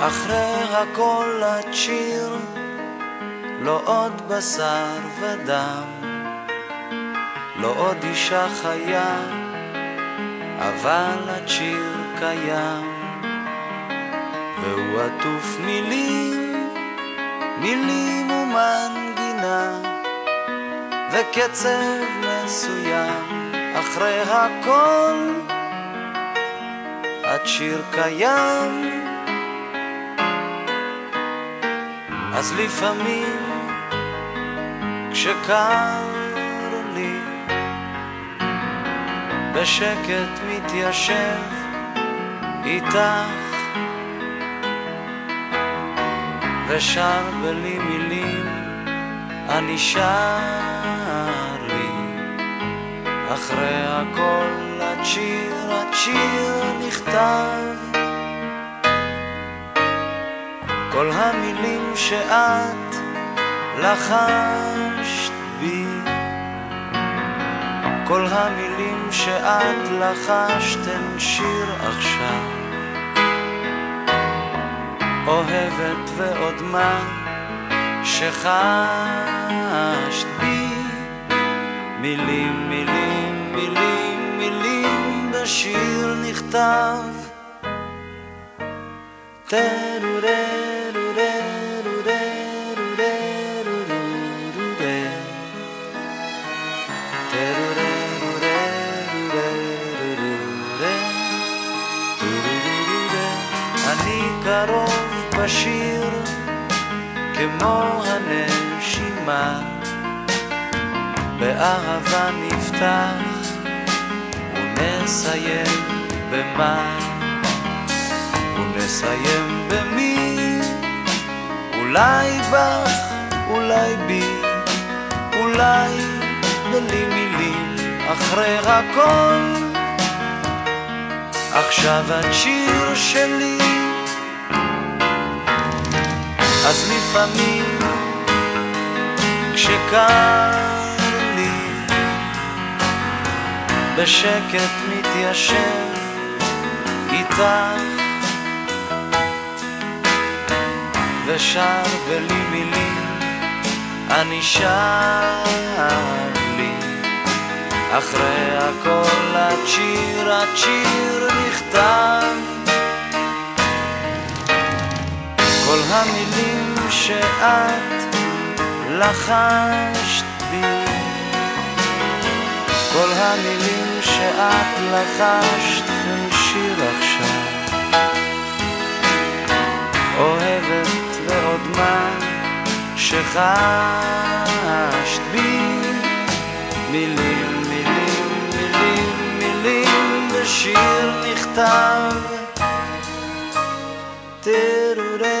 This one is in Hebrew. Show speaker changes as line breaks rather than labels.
אחרי הכל את שיר, לא עוד בשר ודם, לא עוד אישה חיה, אבל את שיר קיים, והוא עטוף מילים, מילים ומנגינה, וקצב מסוים, אחרי הכל את שיר קיים. אז לפעמים כשקר לי בשקט מתיישב איתך ושר בלי מילים אני שר לי. אחרי הכל השיר, השיר נכתב כל המילים שאת לחשת בי, כל המילים שאת לחשת הן שיר עכשיו. אוהבת ועוד מה שחשת בי, מילים, מילים, מילים, מילים בשיר נכתב. טרורי כמו הנשימה באהבה נפתח ונסיים במה? ונסיים במי? אולי בך, אולי בי אולי בלי מילים אחרי הכל. עכשיו את שיר שלי אז לפעמים כשקר לי בשקט מתיישב איתך ושר בלי מילים אני שר לי. אחרי הכל השיר השיר נכתב כל המילים שאת לחשת בי, כל המילים שאת לחשת הם עכשיו. אוהבת ועוד מה שחשת בי, מילים, מילים, מילים, מילים בשיר נכתב. טרורי